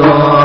Oh.